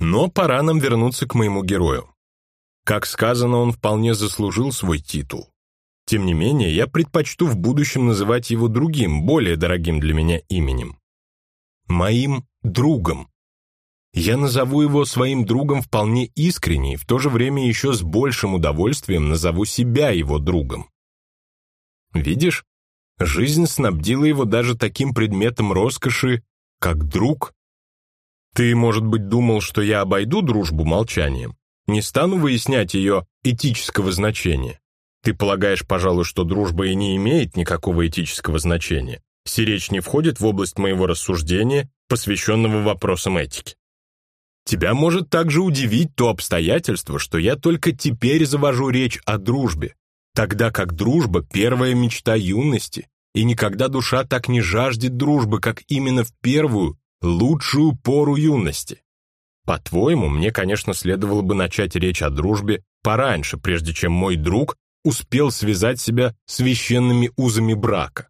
Но пора нам вернуться к моему герою. Как сказано, он вполне заслужил свой титул. Тем не менее, я предпочту в будущем называть его другим, более дорогим для меня именем. Моим другом. Я назову его своим другом вполне искренне и в то же время еще с большим удовольствием назову себя его другом. Видишь, жизнь снабдила его даже таким предметом роскоши, как друг. Ты, может быть, думал, что я обойду дружбу молчанием? Не стану выяснять ее этического значения. Ты полагаешь, пожалуй, что дружба и не имеет никакого этического значения. Сиречь не входит в область моего рассуждения, посвященного вопросам этики. Тебя может также удивить то обстоятельство, что я только теперь завожу речь о дружбе, тогда как дружба — первая мечта юности, и никогда душа так не жаждет дружбы, как именно в первую, лучшую пору юности. По-твоему, мне, конечно, следовало бы начать речь о дружбе пораньше, прежде чем мой друг успел связать себя священными узами брака.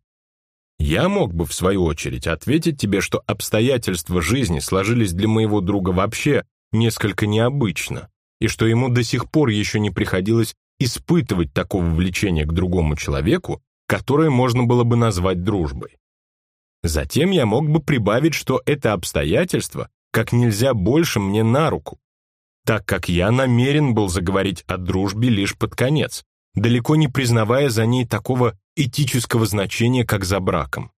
Я мог бы, в свою очередь, ответить тебе, что обстоятельства жизни сложились для моего друга вообще несколько необычно, и что ему до сих пор еще не приходилось испытывать такого влечения к другому человеку, которое можно было бы назвать дружбой. Затем я мог бы прибавить, что это обстоятельство как нельзя больше мне на руку, так как я намерен был заговорить о дружбе лишь под конец, далеко не признавая за ней такого этического значения, как за браком.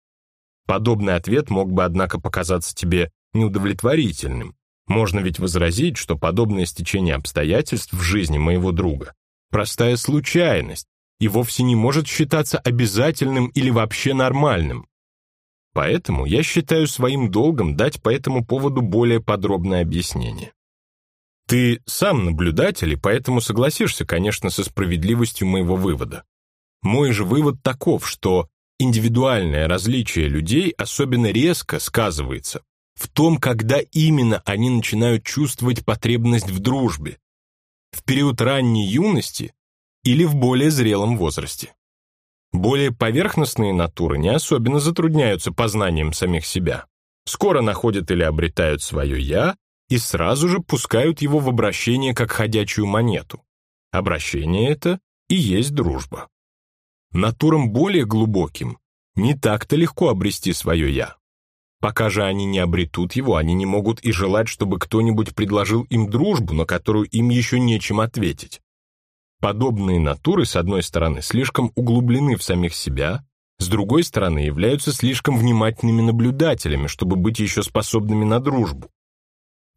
Подобный ответ мог бы, однако, показаться тебе неудовлетворительным. Можно ведь возразить, что подобное стечение обстоятельств в жизни моего друга – простая случайность и вовсе не может считаться обязательным или вообще нормальным. Поэтому я считаю своим долгом дать по этому поводу более подробное объяснение. Ты сам наблюдатель, и поэтому согласишься, конечно, со справедливостью моего вывода. Мой же вывод таков, что индивидуальное различие людей особенно резко сказывается в том, когда именно они начинают чувствовать потребность в дружбе, в период ранней юности или в более зрелом возрасте. Более поверхностные натуры не особенно затрудняются познанием самих себя. Скоро находят или обретают свое «я», и сразу же пускают его в обращение как ходячую монету. Обращение это и есть дружба. Натурам более глубоким не так-то легко обрести свое «я». Пока же они не обретут его, они не могут и желать, чтобы кто-нибудь предложил им дружбу, на которую им еще нечем ответить. Подобные натуры, с одной стороны, слишком углублены в самих себя, с другой стороны, являются слишком внимательными наблюдателями, чтобы быть еще способными на дружбу.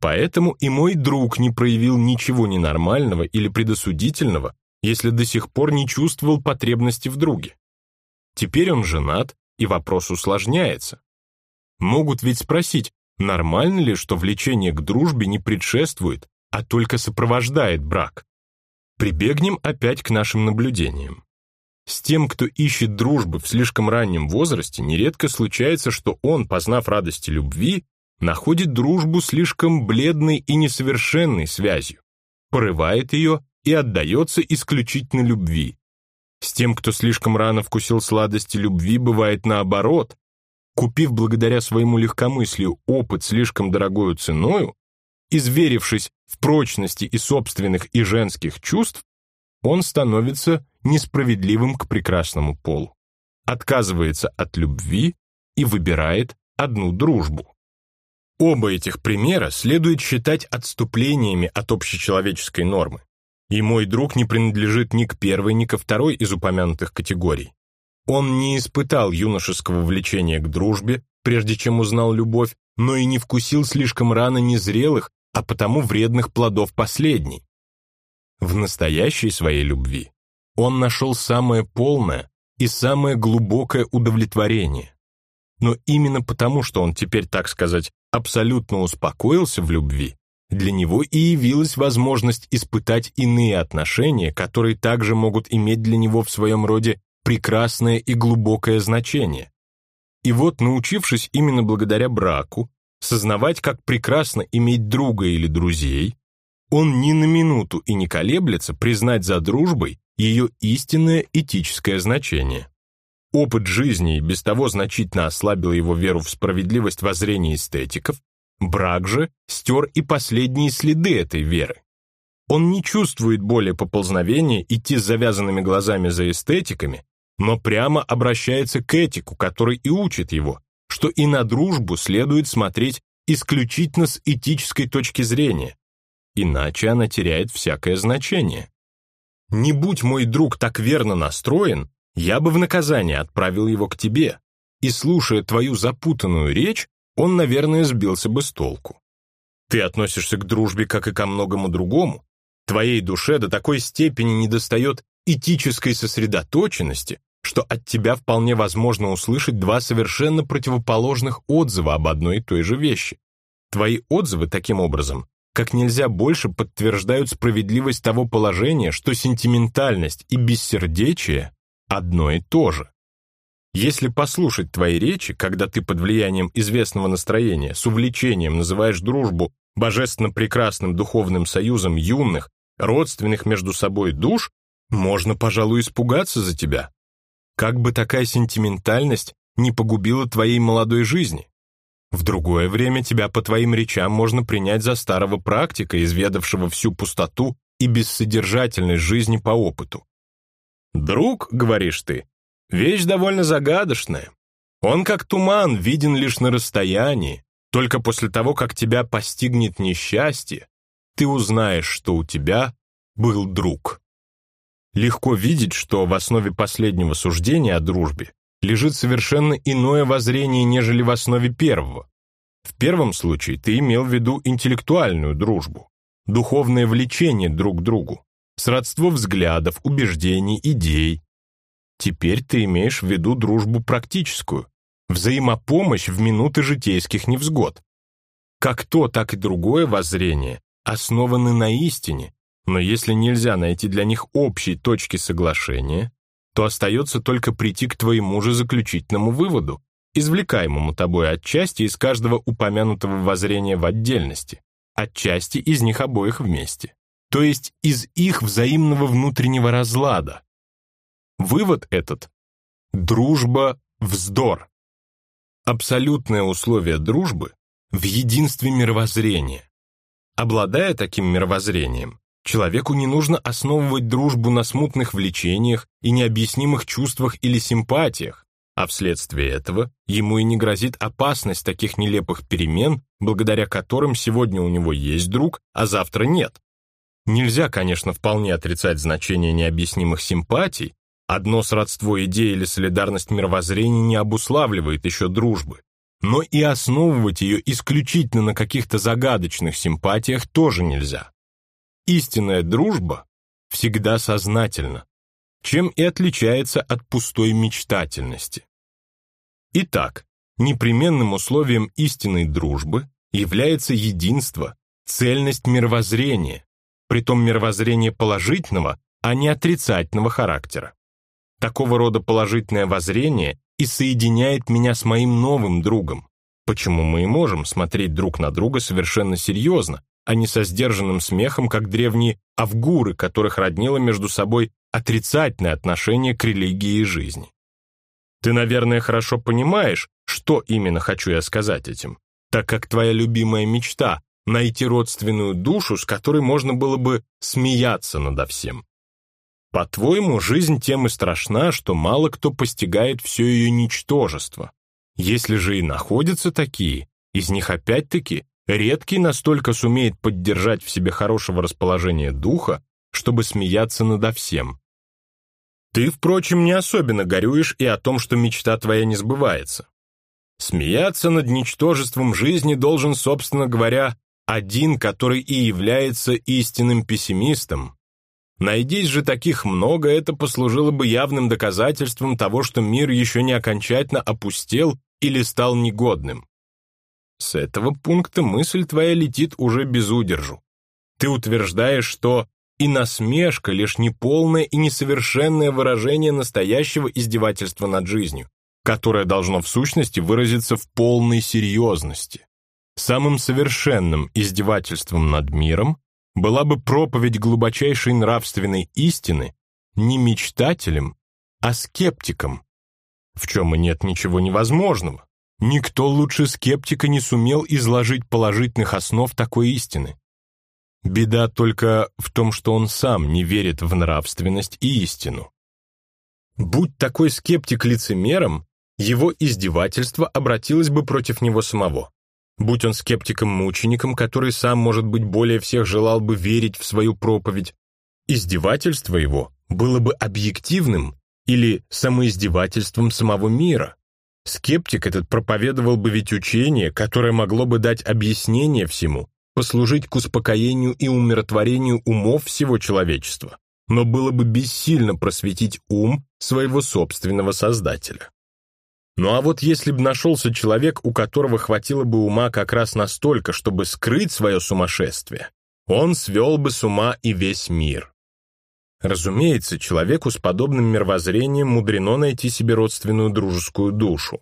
Поэтому и мой друг не проявил ничего ненормального или предосудительного, если до сих пор не чувствовал потребности в друге. Теперь он женат, и вопрос усложняется. Могут ведь спросить, нормально ли, что влечение к дружбе не предшествует, а только сопровождает брак? Прибегнем опять к нашим наблюдениям. С тем, кто ищет дружбы в слишком раннем возрасте, нередко случается, что он, познав радости любви, находит дружбу слишком бледной и несовершенной связью, порывает ее и отдается исключительно любви. С тем, кто слишком рано вкусил сладости любви, бывает наоборот. Купив благодаря своему легкомыслию опыт слишком дорогою ценою, изверившись в прочности и собственных и женских чувств, он становится несправедливым к прекрасному полу, отказывается от любви и выбирает одну дружбу. Оба этих примера следует считать отступлениями от общечеловеческой нормы. И мой друг не принадлежит ни к первой, ни ко второй из упомянутых категорий. Он не испытал юношеского влечения к дружбе, прежде чем узнал любовь, но и не вкусил слишком рано незрелых, а потому вредных плодов последней. В настоящей своей любви он нашел самое полное и самое глубокое удовлетворение. Но именно потому, что он теперь, так сказать, абсолютно успокоился в любви, для него и явилась возможность испытать иные отношения, которые также могут иметь для него в своем роде прекрасное и глубокое значение. И вот, научившись именно благодаря браку, сознавать, как прекрасно иметь друга или друзей, он ни на минуту и не колеблется признать за дружбой ее истинное этическое значение. Опыт жизни и без того значительно ослабил его веру в справедливость воззрений эстетиков, Брак же стер и последние следы этой веры. Он не чувствует более поползновения идти с завязанными глазами за эстетиками, но прямо обращается к этику, который и учит его, что и на дружбу следует смотреть исключительно с этической точки зрения, иначе она теряет всякое значение. Не будь мой друг так верно настроен, я бы в наказание отправил его к тебе, и, слушая твою запутанную речь, он, наверное, сбился бы с толку. Ты относишься к дружбе, как и ко многому другому. Твоей душе до такой степени недостает этической сосредоточенности, что от тебя вполне возможно услышать два совершенно противоположных отзыва об одной и той же вещи. Твои отзывы, таким образом, как нельзя больше подтверждают справедливость того положения, что сентиментальность и бессердечие одно и то же. Если послушать твои речи, когда ты под влиянием известного настроения с увлечением называешь дружбу божественно прекрасным духовным союзом юных, родственных между собой душ, можно, пожалуй, испугаться за тебя. Как бы такая сентиментальность не погубила твоей молодой жизни. В другое время тебя по твоим речам можно принять за старого практика, изведавшего всю пустоту и бессодержательность жизни по опыту. «Друг, — говоришь ты, Вещь довольно загадочная. Он как туман, виден лишь на расстоянии. Только после того, как тебя постигнет несчастье, ты узнаешь, что у тебя был друг. Легко видеть, что в основе последнего суждения о дружбе лежит совершенно иное воззрение, нежели в основе первого. В первом случае ты имел в виду интеллектуальную дружбу, духовное влечение друг к другу, сродство взглядов, убеждений, идей, Теперь ты имеешь в виду дружбу практическую, взаимопомощь в минуты житейских невзгод. Как то, так и другое воззрение основаны на истине, но если нельзя найти для них общей точки соглашения, то остается только прийти к твоему же заключительному выводу, извлекаемому тобой отчасти из каждого упомянутого воззрения в отдельности, отчасти из них обоих вместе, то есть из их взаимного внутреннего разлада, Вывод этот – дружба – вздор. Абсолютное условие дружбы в единстве мировоззрения. Обладая таким мировоззрением, человеку не нужно основывать дружбу на смутных влечениях и необъяснимых чувствах или симпатиях, а вследствие этого ему и не грозит опасность таких нелепых перемен, благодаря которым сегодня у него есть друг, а завтра нет. Нельзя, конечно, вполне отрицать значение необъяснимых симпатий, Одно сродство идей или солидарность мировоззрения не обуславливает еще дружбы. Но и основывать ее исключительно на каких-то загадочных симпатиях тоже нельзя. Истинная дружба всегда сознательна, чем и отличается от пустой мечтательности. Итак, непременным условием истинной дружбы является единство, цельность мировоззрения, притом мировоззрение положительного, а не отрицательного характера. Такого рода положительное воззрение и соединяет меня с моим новым другом, почему мы и можем смотреть друг на друга совершенно серьезно, а не со сдержанным смехом, как древние авгуры, которых роднило между собой отрицательное отношение к религии и жизни. Ты, наверное, хорошо понимаешь, что именно хочу я сказать этим, так как твоя любимая мечта — найти родственную душу, с которой можно было бы смеяться надо всем. По-твоему, жизнь тем и страшна, что мало кто постигает все ее ничтожество. Если же и находятся такие, из них опять-таки редкий настолько сумеет поддержать в себе хорошего расположения духа, чтобы смеяться надо всем. Ты, впрочем, не особенно горюешь и о том, что мечта твоя не сбывается. Смеяться над ничтожеством жизни должен, собственно говоря, один, который и является истинным пессимистом, Найдись же таких много, это послужило бы явным доказательством того, что мир еще не окончательно опустел или стал негодным. С этого пункта мысль твоя летит уже без удержу. Ты утверждаешь, что и насмешка — лишь неполное и несовершенное выражение настоящего издевательства над жизнью, которое должно в сущности выразиться в полной серьезности. Самым совершенным издевательством над миром была бы проповедь глубочайшей нравственной истины не мечтателем, а скептиком, в чем и нет ничего невозможного, Никто лучше скептика не сумел изложить положительных основ такой истины. Беда только в том, что он сам не верит в нравственность и истину. Будь такой скептик лицемером, его издевательство обратилось бы против него самого. Будь он скептиком-мучеником, который сам, может быть, более всех желал бы верить в свою проповедь, издевательство его было бы объективным или самоиздевательством самого мира. Скептик этот проповедовал бы ведь учение, которое могло бы дать объяснение всему, послужить к успокоению и умиротворению умов всего человечества, но было бы бессильно просветить ум своего собственного Создателя. Ну а вот если бы нашелся человек, у которого хватило бы ума как раз настолько, чтобы скрыть свое сумасшествие, он свел бы с ума и весь мир. Разумеется, человеку с подобным мировоззрением мудрено найти себе родственную дружескую душу.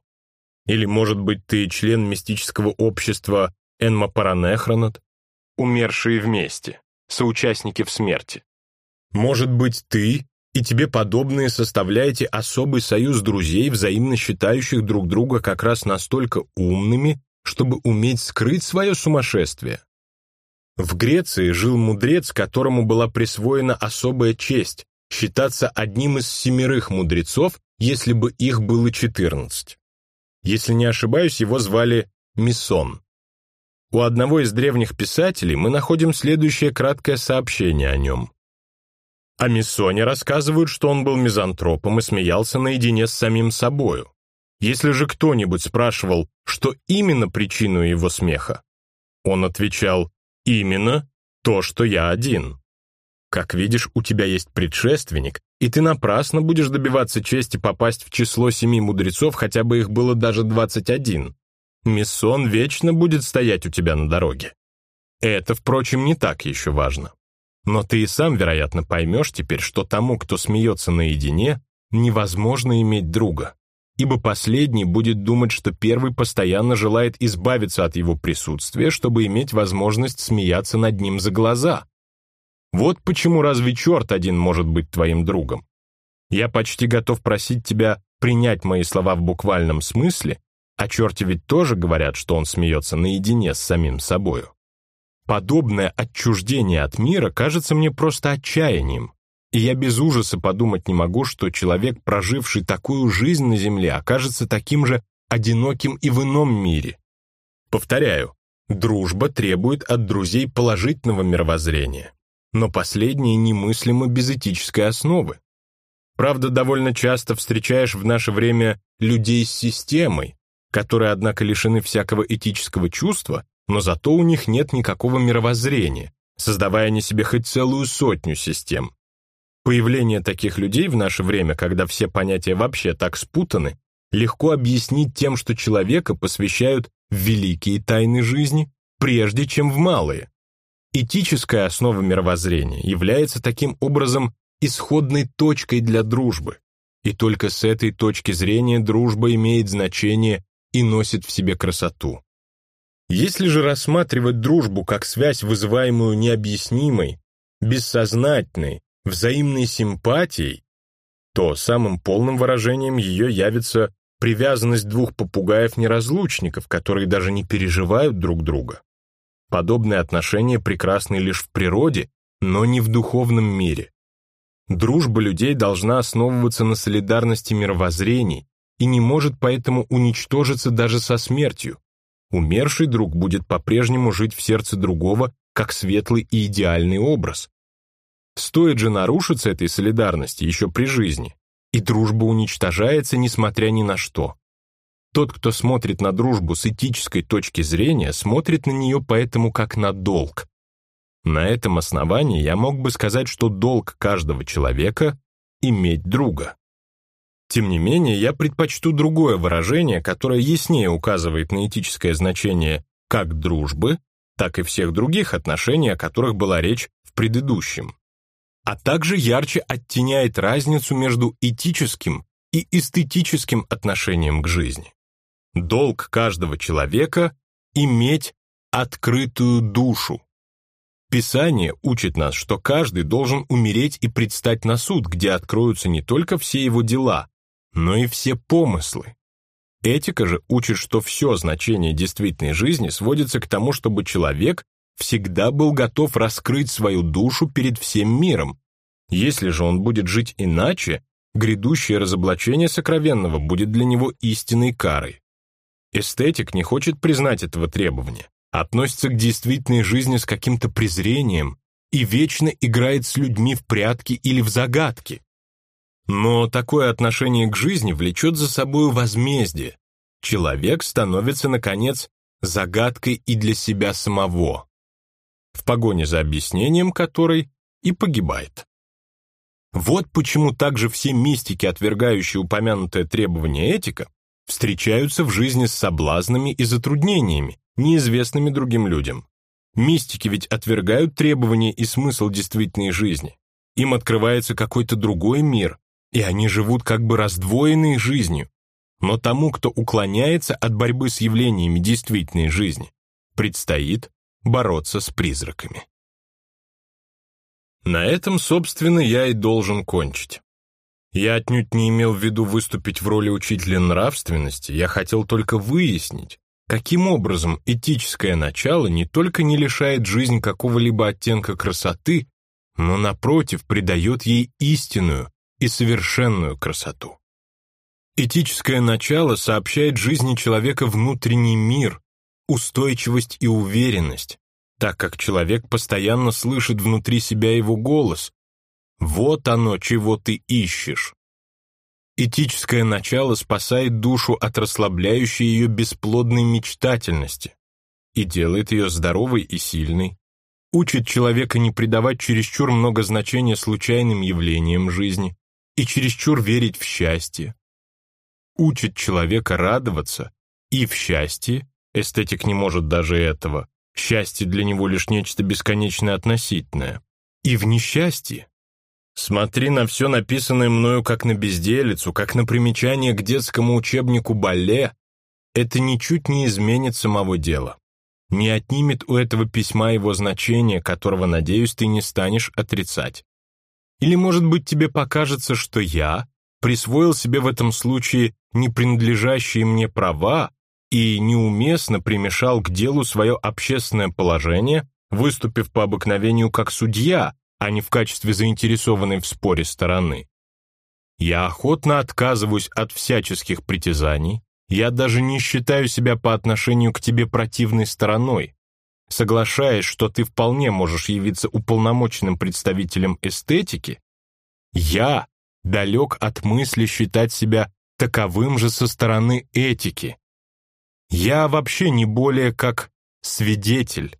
Или, может быть, ты член мистического общества Энма Паранехронот, умершие вместе, соучастники в смерти. Может быть, ты и тебе подобные составляете особый союз друзей, взаимно считающих друг друга как раз настолько умными, чтобы уметь скрыть свое сумасшествие. В Греции жил мудрец, которому была присвоена особая честь считаться одним из семерых мудрецов, если бы их было четырнадцать. Если не ошибаюсь, его звали Мисон. У одного из древних писателей мы находим следующее краткое сообщение о нем. О Миссоне рассказывают, что он был мизантропом и смеялся наедине с самим собою. Если же кто-нибудь спрашивал, что именно причину его смеха, он отвечал «Именно то, что я один». Как видишь, у тебя есть предшественник, и ты напрасно будешь добиваться чести попасть в число семи мудрецов, хотя бы их было даже двадцать один. Миссон вечно будет стоять у тебя на дороге. Это, впрочем, не так еще важно. Но ты и сам, вероятно, поймешь теперь, что тому, кто смеется наедине, невозможно иметь друга, ибо последний будет думать, что первый постоянно желает избавиться от его присутствия, чтобы иметь возможность смеяться над ним за глаза. Вот почему разве черт один может быть твоим другом? Я почти готов просить тебя принять мои слова в буквальном смысле, а черти ведь тоже говорят, что он смеется наедине с самим собою. Подобное отчуждение от мира кажется мне просто отчаянием, и я без ужаса подумать не могу, что человек, проживший такую жизнь на Земле, окажется таким же одиноким и в ином мире. Повторяю, дружба требует от друзей положительного мировоззрения, но последнее немыслимо без этической основы. Правда, довольно часто встречаешь в наше время людей с системой, которые, однако, лишены всякого этического чувства но зато у них нет никакого мировоззрения, создавая они себе хоть целую сотню систем. Появление таких людей в наше время, когда все понятия вообще так спутаны, легко объяснить тем, что человека посвящают в великие тайны жизни, прежде чем в малые. Этическая основа мировоззрения является таким образом исходной точкой для дружбы, и только с этой точки зрения дружба имеет значение и носит в себе красоту. Если же рассматривать дружбу как связь, вызываемую необъяснимой, бессознательной, взаимной симпатией, то самым полным выражением ее явится привязанность двух попугаев-неразлучников, которые даже не переживают друг друга. Подобные отношения прекрасны лишь в природе, но не в духовном мире. Дружба людей должна основываться на солидарности мировоззрений и не может поэтому уничтожиться даже со смертью, Умерший друг будет по-прежнему жить в сердце другого, как светлый и идеальный образ. Стоит же нарушиться этой солидарности еще при жизни, и дружба уничтожается, несмотря ни на что. Тот, кто смотрит на дружбу с этической точки зрения, смотрит на нее поэтому как на долг. На этом основании я мог бы сказать, что долг каждого человека — иметь друга. Тем не менее, я предпочту другое выражение, которое яснее указывает на этическое значение как дружбы, так и всех других отношений, о которых была речь в предыдущем, а также ярче оттеняет разницу между этическим и эстетическим отношением к жизни. Долг каждого человека — иметь открытую душу. Писание учит нас, что каждый должен умереть и предстать на суд, где откроются не только все его дела, но и все помыслы. Этика же учит, что все значение действительной жизни сводится к тому, чтобы человек всегда был готов раскрыть свою душу перед всем миром. Если же он будет жить иначе, грядущее разоблачение сокровенного будет для него истинной карой. Эстетик не хочет признать этого требования, относится к действительной жизни с каким-то презрением и вечно играет с людьми в прятки или в загадки. Но такое отношение к жизни влечет за собой возмездие. Человек становится, наконец, загадкой и для себя самого, в погоне за объяснением которой и погибает. Вот почему также все мистики, отвергающие упомянутое требование этика, встречаются в жизни с соблазнами и затруднениями, неизвестными другим людям. Мистики ведь отвергают требования и смысл действительной жизни. Им открывается какой-то другой мир, и они живут как бы раздвоенной жизнью. Но тому, кто уклоняется от борьбы с явлениями действительной жизни, предстоит бороться с призраками. На этом, собственно, я и должен кончить. Я отнюдь не имел в виду выступить в роли учителя нравственности, я хотел только выяснить, каким образом этическое начало не только не лишает жизнь какого-либо оттенка красоты, но, напротив, придает ей истинную и совершенную красоту. Этическое начало сообщает жизни человека внутренний мир, устойчивость и уверенность, так как человек постоянно слышит внутри себя его голос. Вот оно, чего ты ищешь. Этическое начало спасает душу от расслабляющей ее бесплодной мечтательности и делает ее здоровой и сильной, учит человека не придавать чересчур много значения случайным явлениям жизни и чересчур верить в счастье, учит человека радоваться и в счастье, эстетик не может даже этого, Счастье для него лишь нечто бесконечно относительное. И в несчастье. Смотри на все написанное мною как на безделицу, как на примечание к детскому учебнику бале. Это ничуть не изменит самого дела. Не отнимет у этого письма его значение, которого, надеюсь, ты не станешь отрицать. Или, может быть, тебе покажется, что я присвоил себе в этом случае не принадлежащие мне права, и неуместно примешал к делу свое общественное положение, выступив по обыкновению как судья, а не в качестве заинтересованной в споре стороны. Я охотно отказываюсь от всяческих притязаний, я даже не считаю себя по отношению к тебе противной стороной, соглашаясь, что ты вполне можешь явиться уполномоченным представителем эстетики, я далек от мысли считать себя таковым же со стороны этики. Я вообще не более как свидетель.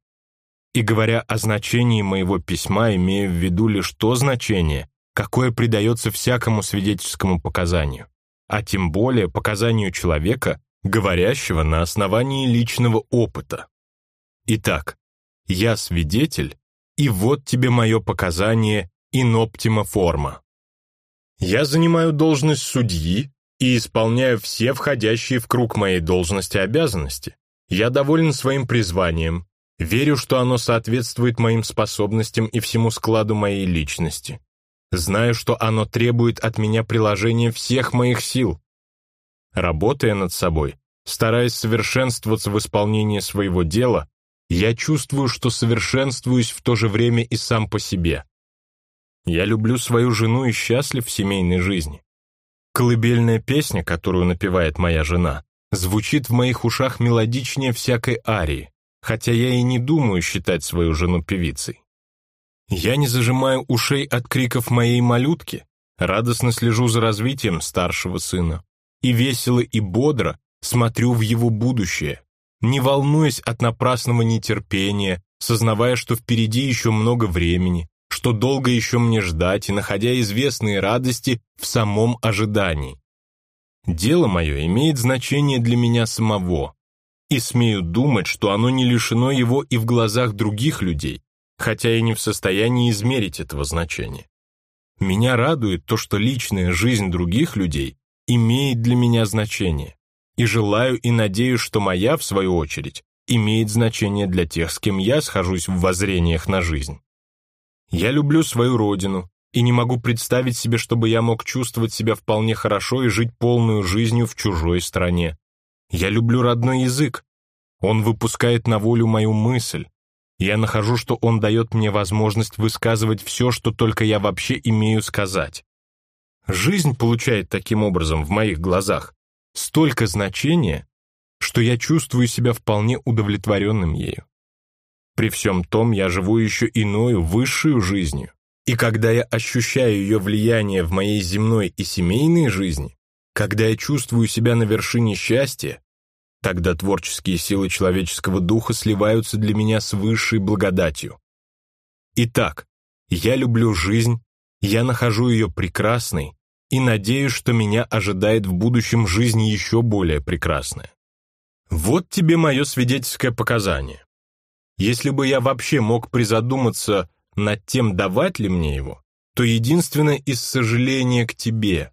И говоря о значении моего письма, имею в виду лишь то значение, какое придается всякому свидетельскому показанию, а тем более показанию человека, говорящего на основании личного опыта. Итак, я свидетель, и вот тебе мое показание иноптима форма. Я занимаю должность судьи, и исполняю все входящие в круг моей должности обязанности. Я доволен своим призванием, верю, что оно соответствует моим способностям и всему складу моей личности. Знаю, что оно требует от меня приложения всех моих сил. Работая над собой, стараясь совершенствоваться в исполнении своего дела, я чувствую, что совершенствуюсь в то же время и сам по себе. Я люблю свою жену и счастлив в семейной жизни. Колыбельная песня, которую напевает моя жена, звучит в моих ушах мелодичнее всякой арии, хотя я и не думаю считать свою жену певицей. Я не зажимаю ушей от криков моей малютки, радостно слежу за развитием старшего сына и весело и бодро смотрю в его будущее, не волнуясь от напрасного нетерпения, сознавая, что впереди еще много времени, что долго еще мне ждать и находя известные радости в самом ожидании. Дело мое имеет значение для меня самого, и смею думать, что оно не лишено его и в глазах других людей, хотя и не в состоянии измерить этого значения. Меня радует то, что личная жизнь других людей имеет для меня значение, и желаю и надеюсь, что моя, в свою очередь, имеет значение для тех, с кем я схожусь в воззрениях на жизнь. Я люблю свою родину и не могу представить себе, чтобы я мог чувствовать себя вполне хорошо и жить полную жизнью в чужой стране, Я люблю родной язык. Он выпускает на волю мою мысль. Я нахожу, что он дает мне возможность высказывать все, что только я вообще имею сказать. Жизнь получает таким образом в моих глазах столько значения, что я чувствую себя вполне удовлетворенным ею. При всем том я живу еще иною, высшую жизнью. И когда я ощущаю ее влияние в моей земной и семейной жизни, когда я чувствую себя на вершине счастья, тогда творческие силы человеческого духа сливаются для меня с высшей благодатью. Итак, я люблю жизнь, я нахожу ее прекрасной и надеюсь, что меня ожидает в будущем жизнь еще более прекрасная. Вот тебе мое свидетельское показание. Если бы я вообще мог призадуматься над тем, давать ли мне его, то единственное из сожаления к тебе,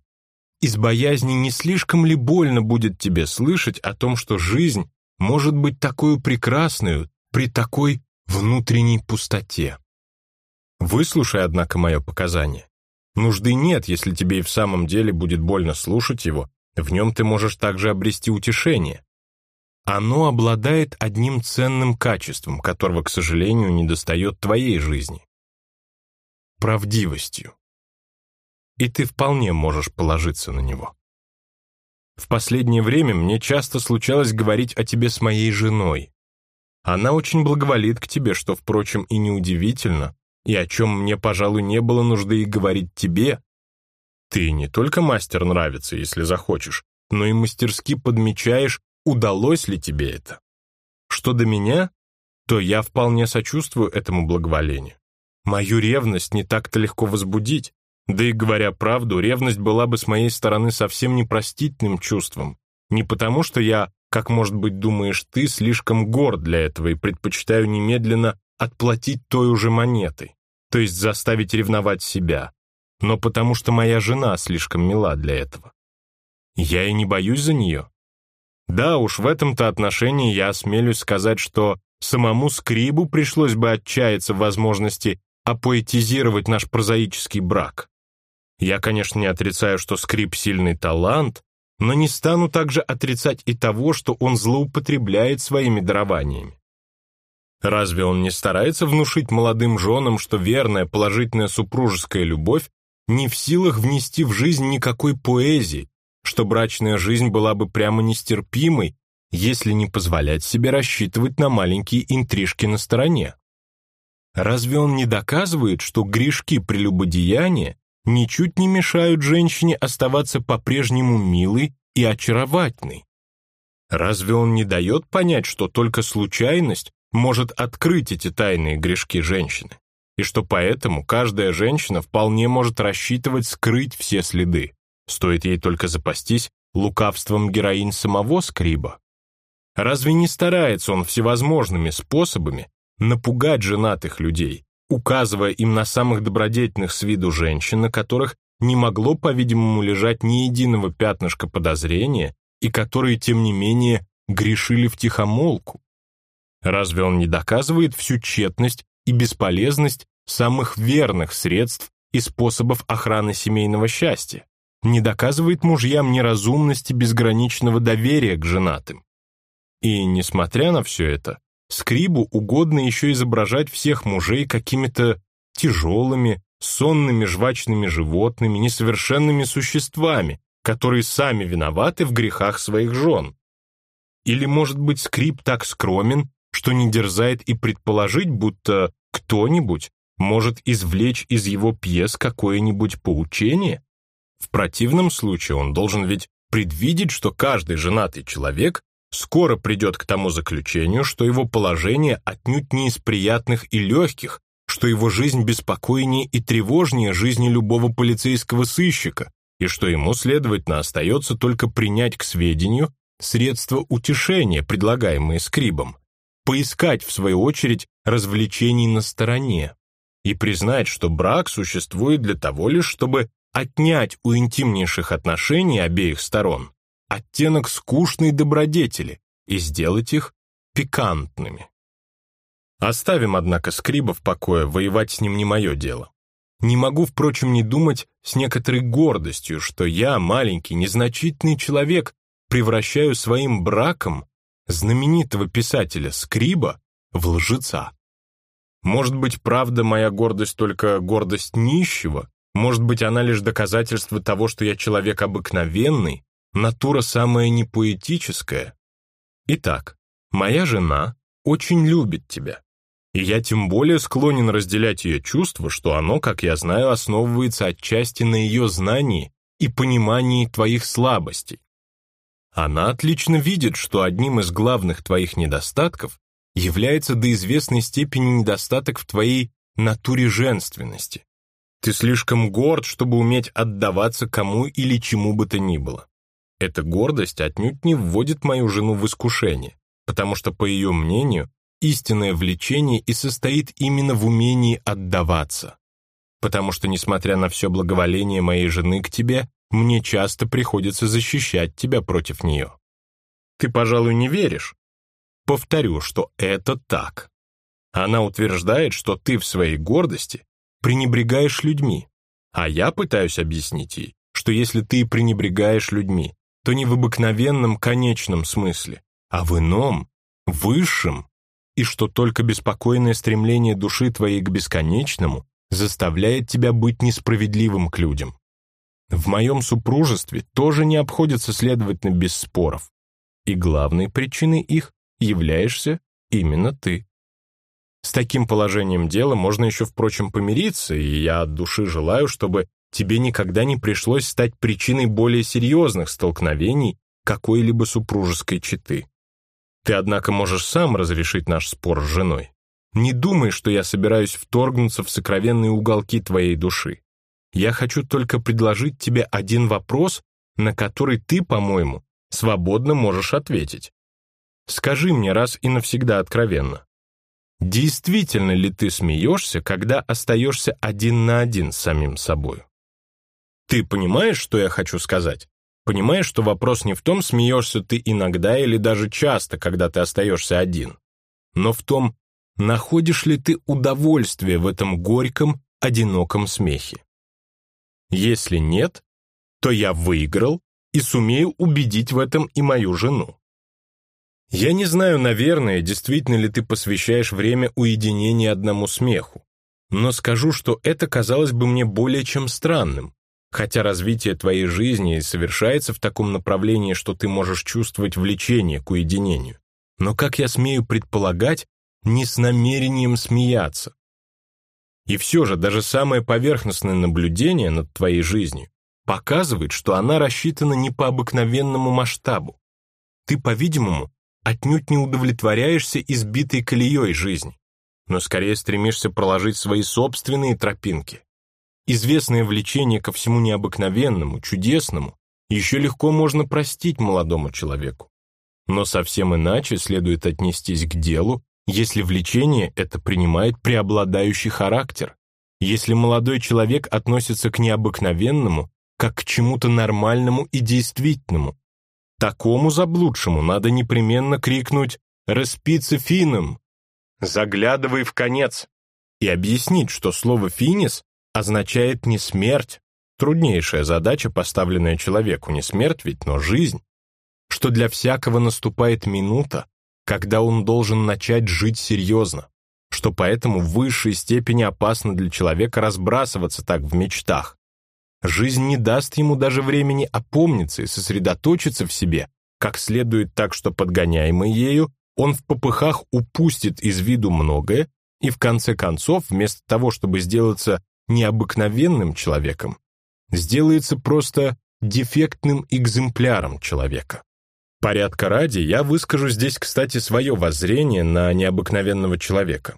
из боязни, не слишком ли больно будет тебе слышать о том, что жизнь может быть такой прекрасной при такой внутренней пустоте. Выслушай, однако, мое показание. Нужды нет, если тебе и в самом деле будет больно слушать его, в нем ты можешь также обрести утешение. Оно обладает одним ценным качеством, которого, к сожалению, недостает твоей жизни правдивостью. И ты вполне можешь положиться на него. В последнее время мне часто случалось говорить о тебе с моей женой. Она очень благоволит к тебе, что, впрочем, и неудивительно, и о чем мне, пожалуй, не было нужды и говорить тебе. Ты не только мастер нравится, если захочешь, но и мастерски подмечаешь, удалось ли тебе это. Что до меня, то я вполне сочувствую этому благоволению. Мою ревность не так-то легко возбудить. Да и говоря правду, ревность была бы с моей стороны совсем непростительным чувством. Не потому, что я, как, может быть, думаешь ты, слишком горд для этого и предпочитаю немедленно отплатить той уже монетой, то есть заставить ревновать себя, но потому что моя жена слишком мила для этого. Я и не боюсь за нее. Да уж, в этом-то отношении я осмелюсь сказать, что самому Скрибу пришлось бы отчаяться в возможности апоэтизировать наш прозаический брак. Я, конечно, не отрицаю, что скрип сильный талант, но не стану также отрицать и того, что он злоупотребляет своими дарованиями. Разве он не старается внушить молодым женам, что верная положительная супружеская любовь не в силах внести в жизнь никакой поэзии, что брачная жизнь была бы прямо нестерпимой, если не позволять себе рассчитывать на маленькие интрижки на стороне? Разве он не доказывает, что грешки прелюбодеяния ничуть не мешают женщине оставаться по-прежнему милой и очаровательной? Разве он не дает понять, что только случайность может открыть эти тайные грешки женщины, и что поэтому каждая женщина вполне может рассчитывать скрыть все следы, стоит ей только запастись лукавством героинь самого Скриба? Разве не старается он всевозможными способами напугать женатых людей, указывая им на самых добродетельных с виду женщин, на которых не могло, по-видимому, лежать ни единого пятнышка подозрения и которые, тем не менее, грешили в тихомолку. Разве он не доказывает всю тщетность и бесполезность самых верных средств и способов охраны семейного счастья? Не доказывает мужьям неразумности безграничного доверия к женатым? И, несмотря на все это, Скрибу угодно еще изображать всех мужей какими-то тяжелыми, сонными жвачными животными, несовершенными существами, которые сами виноваты в грехах своих жен. Или, может быть, Скриб так скромен, что не дерзает и предположить, будто кто-нибудь может извлечь из его пьес какое-нибудь поучение? В противном случае он должен ведь предвидеть, что каждый женатый человек скоро придет к тому заключению, что его положение отнюдь не из приятных и легких, что его жизнь беспокойнее и тревожнее жизни любого полицейского сыщика, и что ему, следовательно, остается только принять к сведению средства утешения, предлагаемые скрибом, поискать, в свою очередь, развлечений на стороне и признать, что брак существует для того лишь, чтобы отнять у интимнейших отношений обеих сторон оттенок скучной добродетели и сделать их пикантными. Оставим, однако, Скриба в покое, воевать с ним не мое дело. Не могу, впрочем, не думать с некоторой гордостью, что я, маленький, незначительный человек, превращаю своим браком знаменитого писателя Скриба в лжеца. Может быть, правда, моя гордость только гордость нищего? Может быть, она лишь доказательство того, что я человек обыкновенный, натура самая непоэтическая? Итак, моя жена очень любит тебя. И я тем более склонен разделять ее чувство, что оно, как я знаю, основывается отчасти на ее знании и понимании твоих слабостей. Она отлично видит, что одним из главных твоих недостатков является до известной степени недостаток в твоей натуре женственности. Ты слишком горд, чтобы уметь отдаваться кому или чему бы то ни было. Эта гордость отнюдь не вводит мою жену в искушение, потому что, по ее мнению, истинное влечение и состоит именно в умении отдаваться. Потому что, несмотря на все благоволение моей жены к тебе, мне часто приходится защищать тебя против нее. Ты, пожалуй, не веришь, Повторю, что это так. Она утверждает, что ты в своей гордости пренебрегаешь людьми, а я пытаюсь объяснить ей, что если ты пренебрегаешь людьми, то не в обыкновенном конечном смысле, а в ином, высшем, и что только беспокойное стремление души твоей к бесконечному заставляет тебя быть несправедливым к людям. В моем супружестве тоже не обходится, следовательно, без споров, и главной причиной их являешься именно ты. С таким положением дела можно еще, впрочем, помириться, и я от души желаю, чтобы тебе никогда не пришлось стать причиной более серьезных столкновений какой-либо супружеской четы. Ты, однако, можешь сам разрешить наш спор с женой. Не думай, что я собираюсь вторгнуться в сокровенные уголки твоей души. Я хочу только предложить тебе один вопрос, на который ты, по-моему, свободно можешь ответить. Скажи мне раз и навсегда откровенно. Действительно ли ты смеешься, когда остаешься один на один с самим собой? Ты понимаешь, что я хочу сказать? Понимаешь, что вопрос не в том, смеешься ты иногда или даже часто, когда ты остаешься один, но в том, находишь ли ты удовольствие в этом горьком, одиноком смехе. Если нет, то я выиграл и сумею убедить в этом и мою жену. Я не знаю, наверное, действительно ли ты посвящаешь время уединения одному смеху, но скажу, что это казалось бы мне более чем странным, хотя развитие твоей жизни совершается в таком направлении, что ты можешь чувствовать влечение к уединению. Но, как я смею предполагать, не с намерением смеяться. И все же даже самое поверхностное наблюдение над твоей жизнью показывает, что она рассчитана не по обыкновенному масштабу. Ты, по-видимому, отнюдь не удовлетворяешься избитой колеей жизни, но скорее стремишься проложить свои собственные тропинки. Известное влечение ко всему необыкновенному, чудесному еще легко можно простить молодому человеку. Но совсем иначе следует отнестись к делу, если влечение это принимает преобладающий характер, если молодой человек относится к необыкновенному, как к чему-то нормальному и действительному, Такому заблудшему надо непременно крикнуть «Распиться финном!» «Заглядывай в конец!» и объяснить, что слово «финис» означает не смерть, труднейшая задача, поставленная человеку, не смерть ведь, но жизнь, что для всякого наступает минута, когда он должен начать жить серьезно, что поэтому в высшей степени опасно для человека разбрасываться так в мечтах, Жизнь не даст ему даже времени опомниться и сосредоточиться в себе, как следует так, что подгоняемый ею, он в попыхах упустит из виду многое и в конце концов, вместо того, чтобы сделаться необыкновенным человеком, сделается просто дефектным экземпляром человека. Порядка ради, я выскажу здесь, кстати, свое воззрение на необыкновенного человека.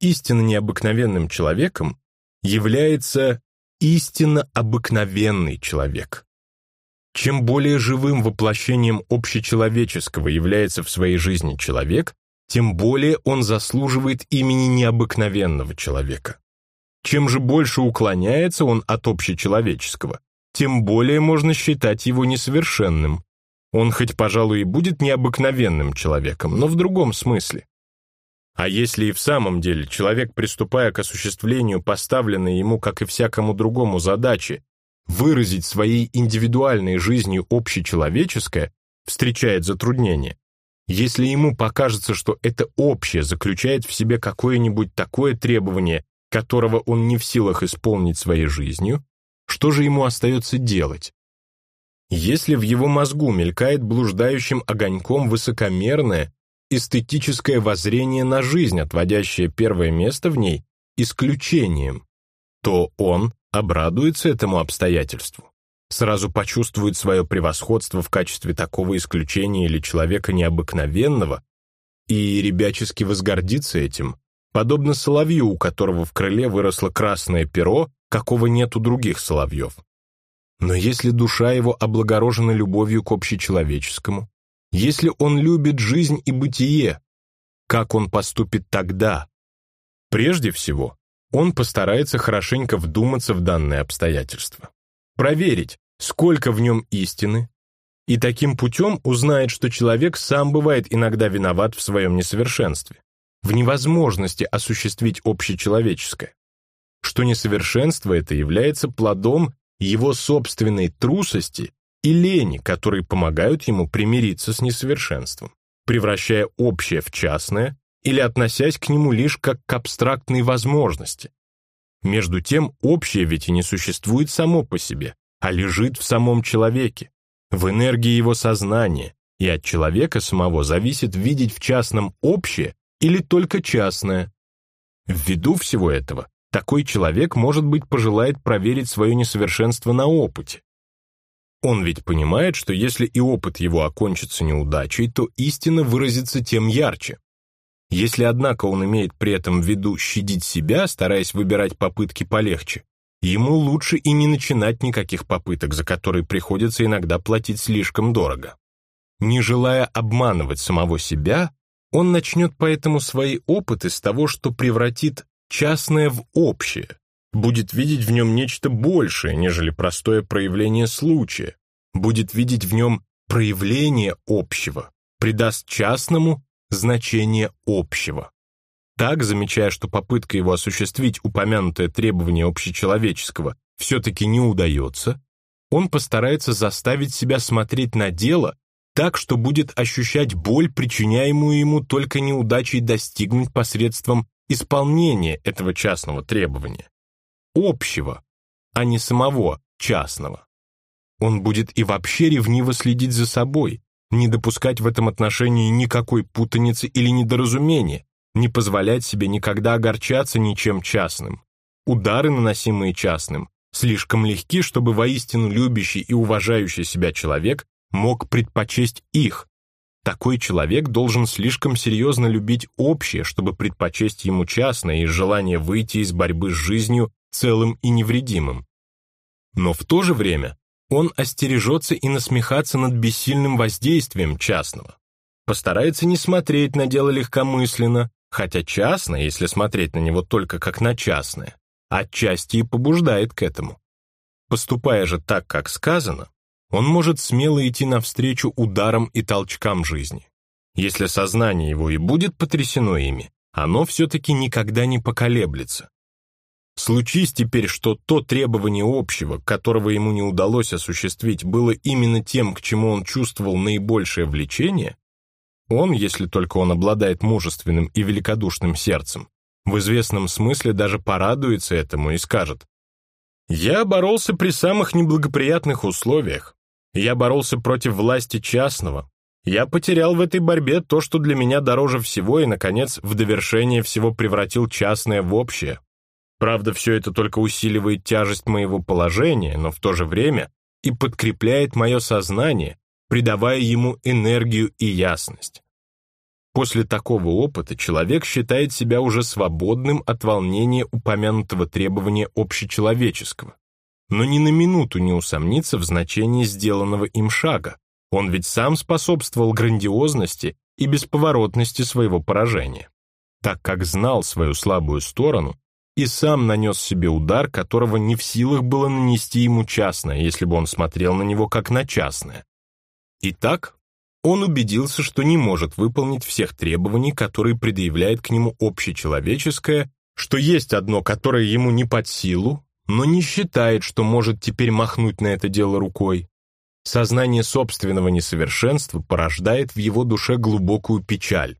Истинно необыкновенным человеком является истинно обыкновенный человек. Чем более живым воплощением общечеловеческого является в своей жизни человек, тем более он заслуживает имени необыкновенного человека. Чем же больше уклоняется он от общечеловеческого, тем более можно считать его несовершенным. Он хоть, пожалуй, и будет необыкновенным человеком, но в другом смысле. А если и в самом деле человек, приступая к осуществлению поставленной ему, как и всякому другому задачи, выразить своей индивидуальной жизнью общечеловеческое, встречает затруднение, если ему покажется, что это общее заключает в себе какое-нибудь такое требование, которого он не в силах исполнить своей жизнью, что же ему остается делать? Если в его мозгу мелькает блуждающим огоньком высокомерное, эстетическое воззрение на жизнь, отводящее первое место в ней исключением, то он обрадуется этому обстоятельству, сразу почувствует свое превосходство в качестве такого исключения или человека необыкновенного и ребячески возгордится этим, подобно соловью, у которого в крыле выросло красное перо, какого нет у других соловьев. Но если душа его облагорожена любовью к общечеловеческому, если он любит жизнь и бытие, как он поступит тогда? Прежде всего, он постарается хорошенько вдуматься в данное обстоятельство, проверить, сколько в нем истины, и таким путем узнает, что человек сам бывает иногда виноват в своем несовершенстве, в невозможности осуществить общечеловеческое, что несовершенство это является плодом его собственной трусости и лени, которые помогают ему примириться с несовершенством, превращая общее в частное или относясь к нему лишь как к абстрактной возможности. Между тем, общее ведь и не существует само по себе, а лежит в самом человеке, в энергии его сознания, и от человека самого зависит видеть в частном общее или только частное. Ввиду всего этого, такой человек, может быть, пожелает проверить свое несовершенство на опыте. Он ведь понимает, что если и опыт его окончится неудачей, то истина выразится тем ярче. Если, однако, он имеет при этом в виду щадить себя, стараясь выбирать попытки полегче, ему лучше и не начинать никаких попыток, за которые приходится иногда платить слишком дорого. Не желая обманывать самого себя, он начнет поэтому свои опыты с того, что превратит частное в общее, будет видеть в нем нечто большее, нежели простое проявление случая, будет видеть в нем проявление общего, придаст частному значение общего. Так, замечая, что попытка его осуществить упомянутое требование общечеловеческого все-таки не удается, он постарается заставить себя смотреть на дело так, что будет ощущать боль, причиняемую ему только неудачей достигнуть посредством исполнения этого частного требования. Общего, а не самого частного. Он будет и вообще ревниво следить за собой, не допускать в этом отношении никакой путаницы или недоразумения, не позволять себе никогда огорчаться ничем частным. Удары, наносимые частным, слишком легки, чтобы воистину любящий и уважающий себя человек мог предпочесть их. Такой человек должен слишком серьезно любить общее, чтобы предпочесть ему частное из желания выйти из борьбы с жизнью целым и невредимым. Но в то же время он остережется и насмехаться над бессильным воздействием частного. Постарается не смотреть на дело легкомысленно, хотя частное, если смотреть на него только как на частное, отчасти и побуждает к этому. Поступая же так, как сказано, он может смело идти навстречу ударам и толчкам жизни. Если сознание его и будет потрясено ими, оно все-таки никогда не поколеблется, Случись теперь, что то требование общего, которого ему не удалось осуществить, было именно тем, к чему он чувствовал наибольшее влечение, он, если только он обладает мужественным и великодушным сердцем, в известном смысле даже порадуется этому и скажет, «Я боролся при самых неблагоприятных условиях. Я боролся против власти частного. Я потерял в этой борьбе то, что для меня дороже всего, и, наконец, в довершение всего превратил частное в общее. Правда, все это только усиливает тяжесть моего положения, но в то же время и подкрепляет мое сознание, придавая ему энергию и ясность. После такого опыта человек считает себя уже свободным от волнения упомянутого требования общечеловеческого, но ни на минуту не усомнится в значении сделанного им шага. Он ведь сам способствовал грандиозности и бесповоротности своего поражения. Так как знал свою слабую сторону, и сам нанес себе удар, которого не в силах было нанести ему частное, если бы он смотрел на него как на частное. Итак, он убедился, что не может выполнить всех требований, которые предъявляет к нему общечеловеческое, что есть одно, которое ему не под силу, но не считает, что может теперь махнуть на это дело рукой. сознание собственного несовершенства порождает в его душе глубокую печаль.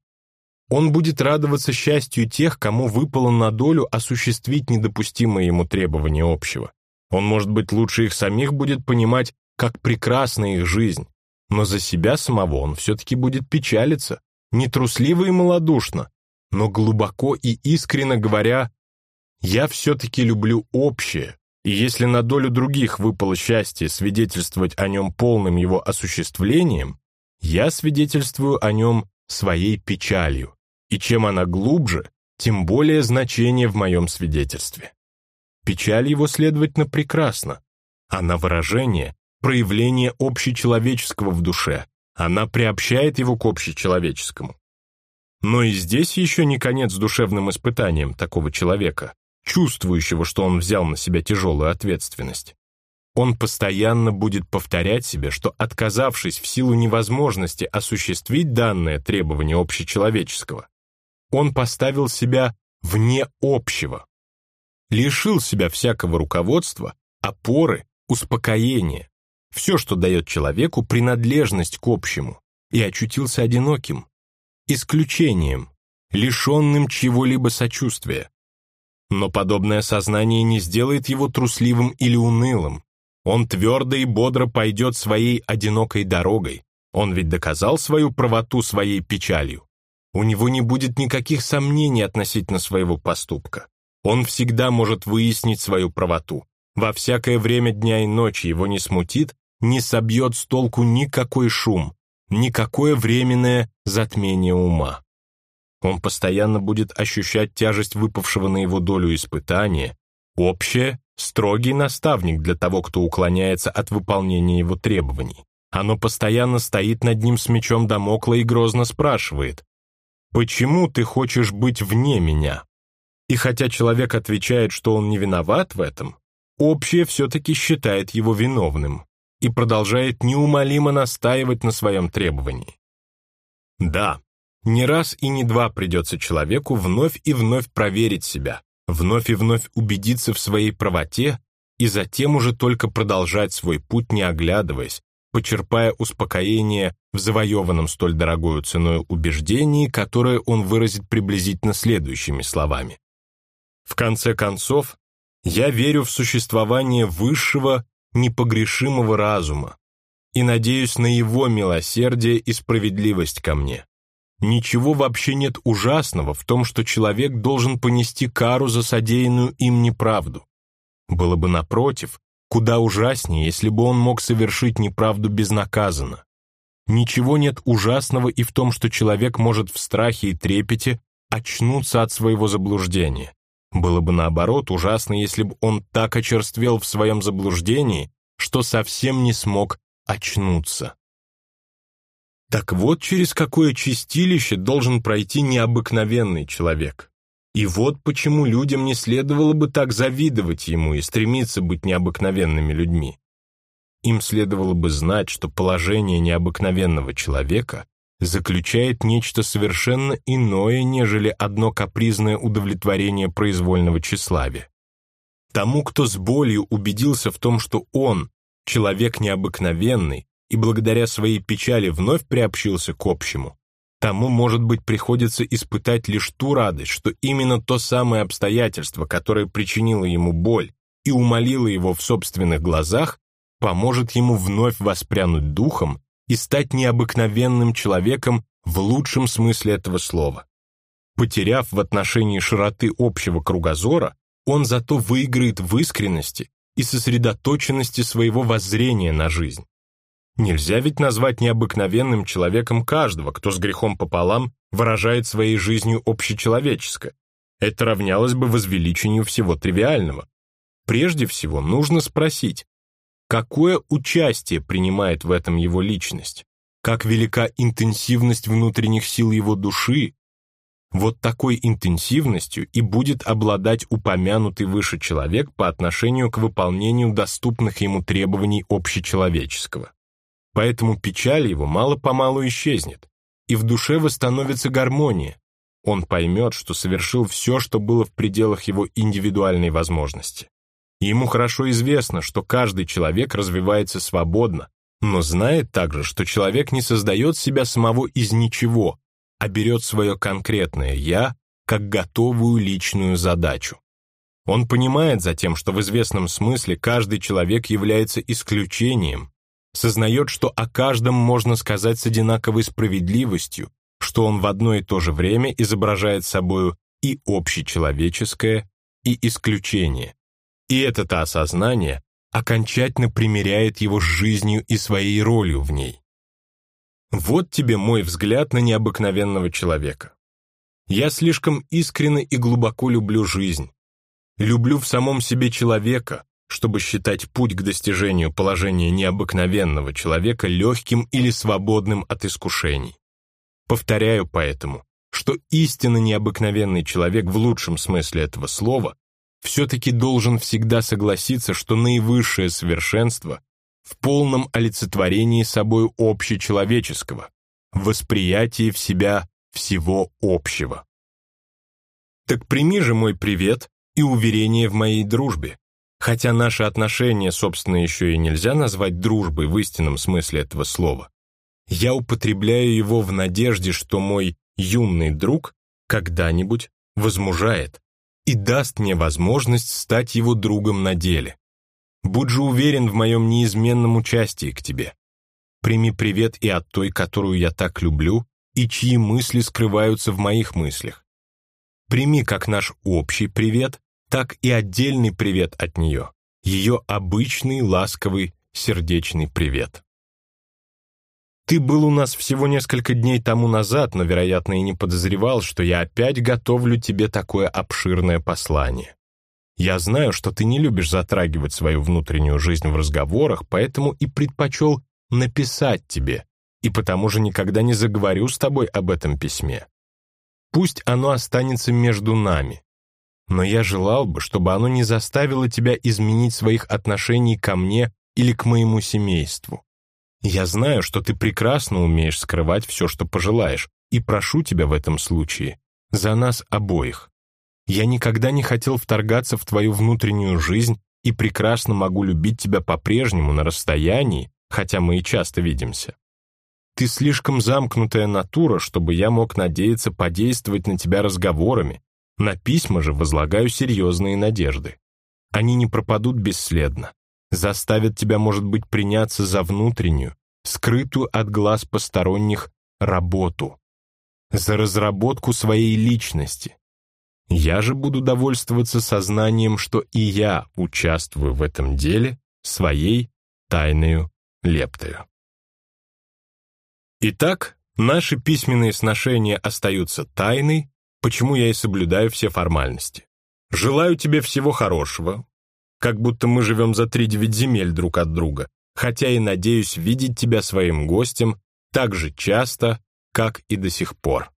Он будет радоваться счастью тех, кому выпало на долю осуществить недопустимые ему требования общего. Он, может быть, лучше их самих будет понимать, как прекрасна их жизнь, но за себя самого он все-таки будет печалиться, нетрусливо и малодушно, но глубоко и искренно говоря, «Я все-таки люблю общее, и если на долю других выпало счастье свидетельствовать о нем полным его осуществлением, я свидетельствую о нем своей печалью, и чем она глубже, тем более значение в моем свидетельстве. Печаль его, следовательно, прекрасна. Она выражение, проявление общечеловеческого в душе, она приобщает его к общечеловеческому. Но и здесь еще не конец душевным испытанием такого человека, чувствующего, что он взял на себя тяжелую ответственность. Он постоянно будет повторять себе, что, отказавшись в силу невозможности осуществить данное требование общечеловеческого, он поставил себя вне общего, лишил себя всякого руководства, опоры, успокоения, все, что дает человеку принадлежность к общему, и очутился одиноким, исключением, лишенным чего-либо сочувствия. Но подобное сознание не сделает его трусливым или унылым. Он твердо и бодро пойдет своей одинокой дорогой. Он ведь доказал свою правоту своей печалью. У него не будет никаких сомнений относительно своего поступка. Он всегда может выяснить свою правоту. Во всякое время дня и ночи его не смутит, не собьет с толку никакой шум, никакое временное затмение ума. Он постоянно будет ощущать тяжесть выпавшего на его долю испытания, общее — строгий наставник для того, кто уклоняется от выполнения его требований. Оно постоянно стоит над ним с мечом Дамокла и грозно спрашивает, «Почему ты хочешь быть вне меня?» И хотя человек отвечает, что он не виноват в этом, общее все-таки считает его виновным и продолжает неумолимо настаивать на своем требовании. Да, не раз и не два придется человеку вновь и вновь проверить себя, вновь и вновь убедиться в своей правоте и затем уже только продолжать свой путь, не оглядываясь, почерпая успокоение в завоеванном столь дорогою ценой убеждении, которое он выразит приблизительно следующими словами. В конце концов, я верю в существование высшего непогрешимого разума и надеюсь на его милосердие и справедливость ко мне. Ничего вообще нет ужасного в том, что человек должен понести кару за содеянную им неправду. Было бы, напротив, куда ужаснее, если бы он мог совершить неправду безнаказанно. Ничего нет ужасного и в том, что человек может в страхе и трепете очнуться от своего заблуждения. Было бы наоборот ужасно, если бы он так очерствел в своем заблуждении, что совсем не смог очнуться. Так вот, через какое чистилище должен пройти необыкновенный человек. И вот почему людям не следовало бы так завидовать ему и стремиться быть необыкновенными людьми. Им следовало бы знать, что положение необыкновенного человека заключает нечто совершенно иное, нежели одно капризное удовлетворение произвольного тщеславия. Тому, кто с болью убедился в том, что он, человек необыкновенный, и благодаря своей печали вновь приобщился к общему, тому, может быть, приходится испытать лишь ту радость, что именно то самое обстоятельство, которое причинило ему боль и умолило его в собственных глазах, поможет ему вновь воспрянуть духом и стать необыкновенным человеком в лучшем смысле этого слова. Потеряв в отношении широты общего кругозора, он зато выиграет в искренности и сосредоточенности своего воззрения на жизнь. Нельзя ведь назвать необыкновенным человеком каждого, кто с грехом пополам выражает своей жизнью общечеловеческое. Это равнялось бы возвеличению всего тривиального. Прежде всего, нужно спросить, Какое участие принимает в этом его личность? Как велика интенсивность внутренних сил его души? Вот такой интенсивностью и будет обладать упомянутый выше человек по отношению к выполнению доступных ему требований общечеловеческого. Поэтому печаль его мало-помалу исчезнет, и в душе восстановится гармония. Он поймет, что совершил все, что было в пределах его индивидуальной возможности ему хорошо известно, что каждый человек развивается свободно, но знает также, что человек не создает себя самого из ничего, а берет свое конкретное «я» как готовую личную задачу. Он понимает затем, что в известном смысле каждый человек является исключением, сознает, что о каждом можно сказать с одинаковой справедливостью, что он в одно и то же время изображает собою и общечеловеческое, и исключение. И это-то осознание окончательно примиряет его с жизнью и своей ролью в ней. Вот тебе мой взгляд на необыкновенного человека. Я слишком искренне и глубоко люблю жизнь. Люблю в самом себе человека, чтобы считать путь к достижению положения необыкновенного человека легким или свободным от искушений. Повторяю поэтому, что истинно необыкновенный человек в лучшем смысле этого слова все-таки должен всегда согласиться, что наивысшее совершенство в полном олицетворении собой общечеловеческого, в восприятии в себя всего общего. Так прими же мой привет и уверение в моей дружбе, хотя наши отношения, собственно, еще и нельзя назвать дружбой в истинном смысле этого слова. Я употребляю его в надежде, что мой юный друг когда-нибудь возмужает и даст мне возможность стать его другом на деле. Будь же уверен в моем неизменном участии к тебе. Прими привет и от той, которую я так люблю, и чьи мысли скрываются в моих мыслях. Прими как наш общий привет, так и отдельный привет от нее, ее обычный, ласковый, сердечный привет. Ты был у нас всего несколько дней тому назад, но, вероятно, и не подозревал, что я опять готовлю тебе такое обширное послание. Я знаю, что ты не любишь затрагивать свою внутреннюю жизнь в разговорах, поэтому и предпочел написать тебе, и потому же никогда не заговорю с тобой об этом письме. Пусть оно останется между нами, но я желал бы, чтобы оно не заставило тебя изменить своих отношений ко мне или к моему семейству. Я знаю, что ты прекрасно умеешь скрывать все, что пожелаешь, и прошу тебя в этом случае за нас обоих. Я никогда не хотел вторгаться в твою внутреннюю жизнь и прекрасно могу любить тебя по-прежнему на расстоянии, хотя мы и часто видимся. Ты слишком замкнутая натура, чтобы я мог надеяться подействовать на тебя разговорами. На письма же возлагаю серьезные надежды. Они не пропадут бесследно заставят тебя, может быть, приняться за внутреннюю, скрытую от глаз посторонних, работу, за разработку своей личности. Я же буду довольствоваться сознанием, что и я участвую в этом деле своей тайною лептою. Итак, наши письменные сношения остаются тайной, почему я и соблюдаю все формальности. Желаю тебе всего хорошего, как будто мы живем за три девять земель друг от друга, хотя и надеюсь видеть тебя своим гостем так же часто, как и до сих пор.